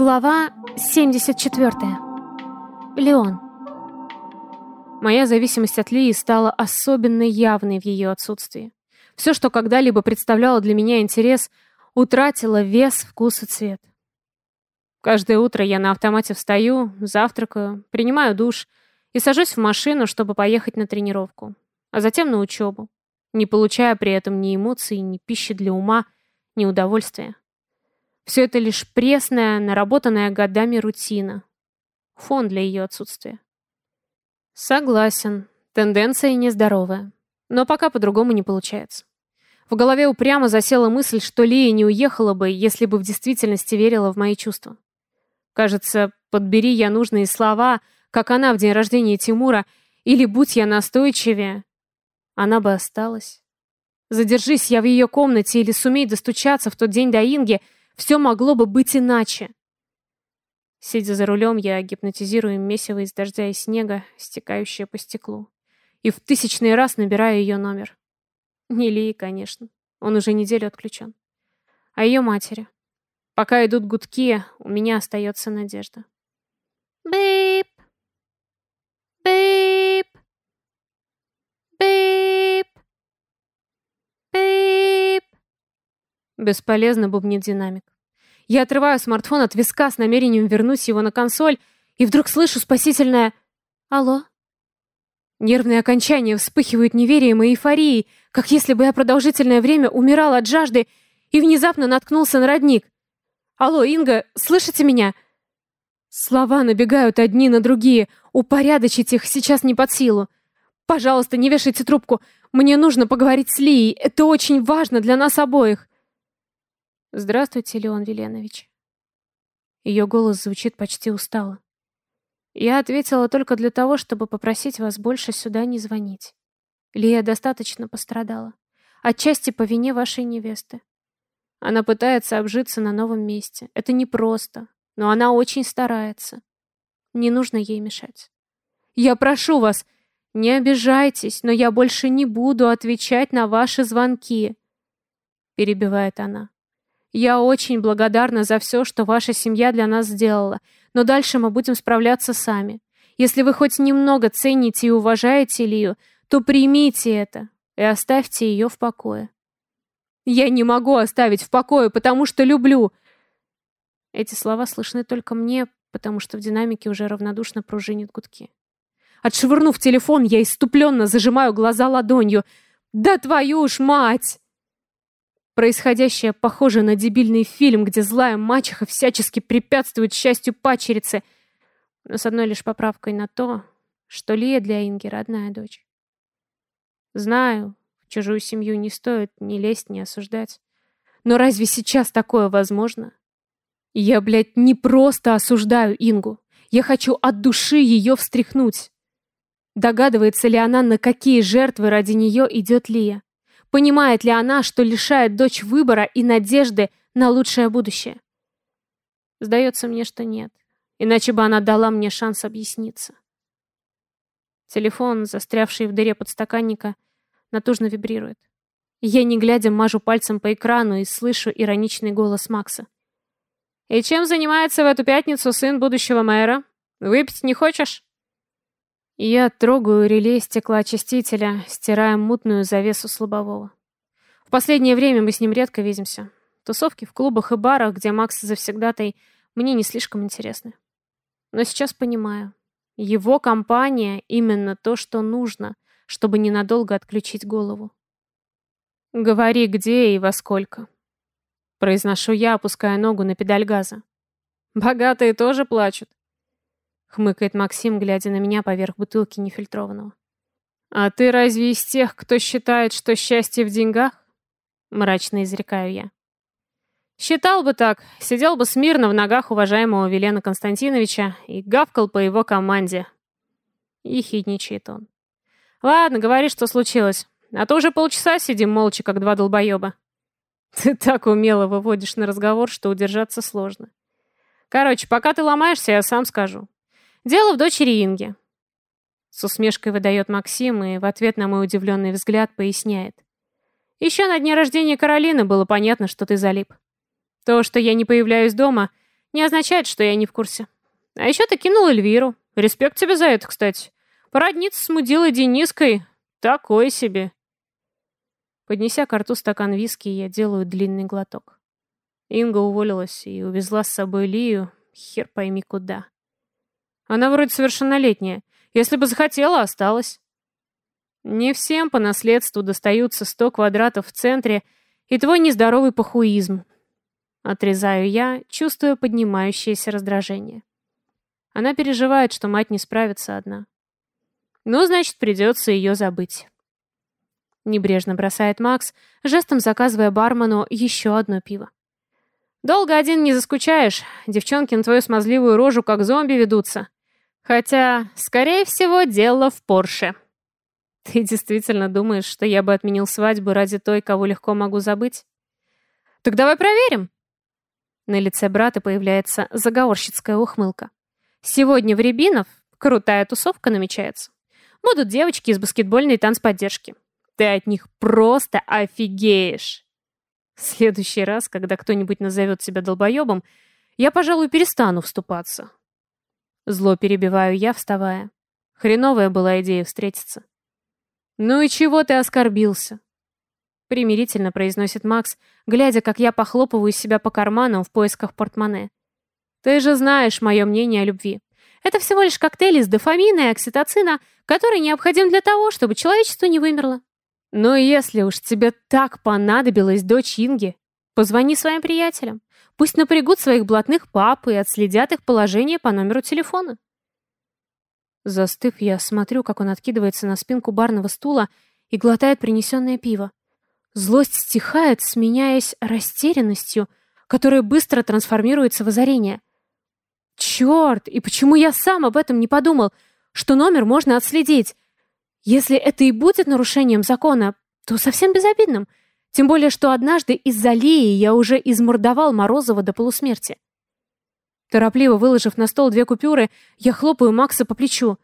Глава 74. Леон. Моя зависимость от Лии стала особенно явной в ее отсутствии. Все, что когда-либо представляло для меня интерес, утратило вес, вкус и цвет. Каждое утро я на автомате встаю, завтракаю, принимаю душ и сажусь в машину, чтобы поехать на тренировку, а затем на учебу, не получая при этом ни эмоций, ни пищи для ума, ни удовольствия. Все это лишь пресная, наработанная годами рутина. Фон для ее отсутствия. Согласен, тенденция нездоровая. Но пока по-другому не получается. В голове упрямо засела мысль, что Лия не уехала бы, если бы в действительности верила в мои чувства. Кажется, подбери я нужные слова, как она в день рождения Тимура, или будь я настойчивее, она бы осталась. Задержись я в ее комнате или сумей достучаться в тот день до Инги, все могло бы быть иначе. Сидя за рулем, я гипнотизирую месиво из дождя и снега, стекающее по стеклу. И в тысячный раз набираю ее номер. Не Лии, конечно. Он уже неделю отключен. А ее матери. Пока идут гудки, у меня остается надежда. Бип! Бесполезно бубнит динамик. Я отрываю смартфон от виска с намерением вернуть его на консоль, и вдруг слышу спасительное «Алло?». Нервные окончания вспыхивают неверием и эйфорией, как если бы я продолжительное время умирал от жажды и внезапно наткнулся на родник. «Алло, Инга, слышите меня?» Слова набегают одни на другие. Упорядочить их сейчас не под силу. «Пожалуйста, не вешайте трубку. Мне нужно поговорить с Лией. Это очень важно для нас обоих». «Здравствуйте, Леон Веленович». Ее голос звучит почти устало. Я ответила только для того, чтобы попросить вас больше сюда не звонить. Лия достаточно пострадала. Отчасти по вине вашей невесты. Она пытается обжиться на новом месте. Это непросто, но она очень старается. Не нужно ей мешать. Я прошу вас, не обижайтесь, но я больше не буду отвечать на ваши звонки. Перебивает она. Я очень благодарна за все, что ваша семья для нас сделала, но дальше мы будем справляться сами. Если вы хоть немного цените и уважаете Лию, то примите это и оставьте ее в покое. Я не могу оставить в покое, потому что люблю. Эти слова слышны только мне, потому что в динамике уже равнодушно пружинят гудки. Отшвырнув телефон, я иступленно зажимаю глаза ладонью. «Да твою ж мать!» Происходящее похоже на дебильный фильм, где злая мачеха всячески препятствует счастью пачерицы, но с одной лишь поправкой на то, что Лия для Инги родная дочь. Знаю, в чужую семью не стоит ни лезть, ни осуждать. Но разве сейчас такое возможно? Я, блядь, не просто осуждаю Ингу. Я хочу от души ее встряхнуть. Догадывается ли она, на какие жертвы ради нее идет Лия? Понимает ли она, что лишает дочь выбора и надежды на лучшее будущее? Сдается мне, что нет. Иначе бы она дала мне шанс объясниться. Телефон, застрявший в дыре подстаканника, натужно вибрирует. Я, не глядя, мажу пальцем по экрану и слышу ироничный голос Макса. «И чем занимается в эту пятницу сын будущего мэра? Выпить не хочешь?» Я трогаю реле стеклоочистителя, стирая мутную завесу слабового. В последнее время мы с ним редко видимся. Тусовки в клубах и барах, где Макс завсегдатай, мне не слишком интересны. Но сейчас понимаю. Его компания именно то, что нужно, чтобы ненадолго отключить голову. «Говори, где и во сколько», — произношу я, опуская ногу на педаль газа. «Богатые тоже плачут», хмыкает Максим, глядя на меня поверх бутылки нефильтрованного. «А ты разве из тех, кто считает, что счастье в деньгах?» Мрачно изрекаю я. Считал бы так, сидел бы смирно в ногах уважаемого Велена Константиновича и гавкал по его команде. И хидничает он. «Ладно, говори, что случилось. А то уже полчаса сидим молча, как два долбоеба». Ты так умело выводишь на разговор, что удержаться сложно. Короче, пока ты ломаешься, я сам скажу. Дело в дочери Инги. С усмешкой выдает Максим и в ответ на мой удивленный взгляд поясняет. Еще на дне рождения Каролины было понятно, что ты залип. То, что я не появляюсь дома, не означает, что я не в курсе. А еще ты кинул Эльвиру. Респект тебе за это, кстати. Породниться с мудилой Дениской — такой себе. Поднеся к рту стакан виски, я делаю длинный глоток. Инга уволилась и увезла с собой Лию, хер пойми куда. Она вроде совершеннолетняя. Если бы захотела, осталась. Не всем по наследству достаются сто квадратов в центре и твой нездоровый похуизм. Отрезаю я, чувствуя поднимающееся раздражение. Она переживает, что мать не справится одна. Ну, значит, придется ее забыть. Небрежно бросает Макс, жестом заказывая бармену еще одно пиво. Долго один не заскучаешь. Девчонки на твою смазливую рожу как зомби ведутся. Хотя, скорее всего, дело в Порше. Ты действительно думаешь, что я бы отменил свадьбу ради той, кого легко могу забыть? Так давай проверим. На лице брата появляется заговорщицкая ухмылка. Сегодня в Рябинов крутая тусовка намечается. Будут девочки из баскетбольной танцподдержки. Ты от них просто офигеешь. В следующий раз, когда кто-нибудь назовет себя долбоебом, я, пожалуй, перестану вступаться. Зло перебиваю я, вставая. Хреновая была идея встретиться. «Ну и чего ты оскорбился?» Примирительно произносит Макс, глядя, как я похлопываю себя по карманам в поисках портмоне. «Ты же знаешь мое мнение о любви. Это всего лишь коктейль из дофамина и окситоцина, который необходим для того, чтобы человечество не вымерло. Но если уж тебе так понадобилась дочь Инги, позвони своим приятелям. Пусть напрягут своих блатных пап и отследят их положение по номеру телефона. Застыв, я смотрю, как он откидывается на спинку барного стула и глотает принесенное пиво. Злость стихает, сменяясь растерянностью, которая быстро трансформируется в озарение. Черт, и почему я сам об этом не подумал, что номер можно отследить? Если это и будет нарушением закона, то совсем безобидным. Тем более, что однажды из-за Лии я уже измордовал Морозова до полусмерти. Торопливо выложив на стол две купюры, я хлопаю Макса по плечу.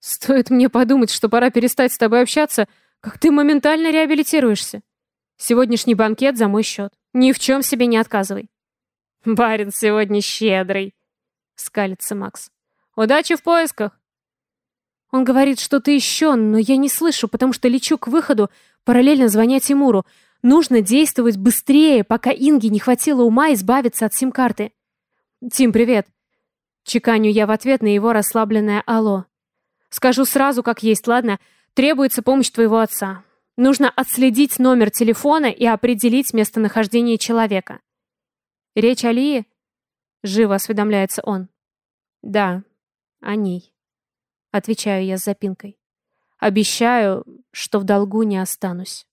«Стоит мне подумать, что пора перестать с тобой общаться, как ты моментально реабилитируешься. Сегодняшний банкет за мой счет. Ни в чем себе не отказывай». «Барин сегодня щедрый», — скалится Макс. «Удачи в поисках!» Он говорит что-то еще, но я не слышу, потому что лечу к выходу, параллельно звоня Тимуру. Нужно действовать быстрее, пока Инге не хватило ума избавиться от сим-карты. «Тим, привет!» Чеканю я в ответ на его расслабленное «Алло». «Скажу сразу, как есть, ладно? Требуется помощь твоего отца. Нужно отследить номер телефона и определить местонахождение человека». «Речь о Лии?» Живо осведомляется он. «Да, о ней». Отвечаю я с запинкой. Обещаю, что в долгу не останусь.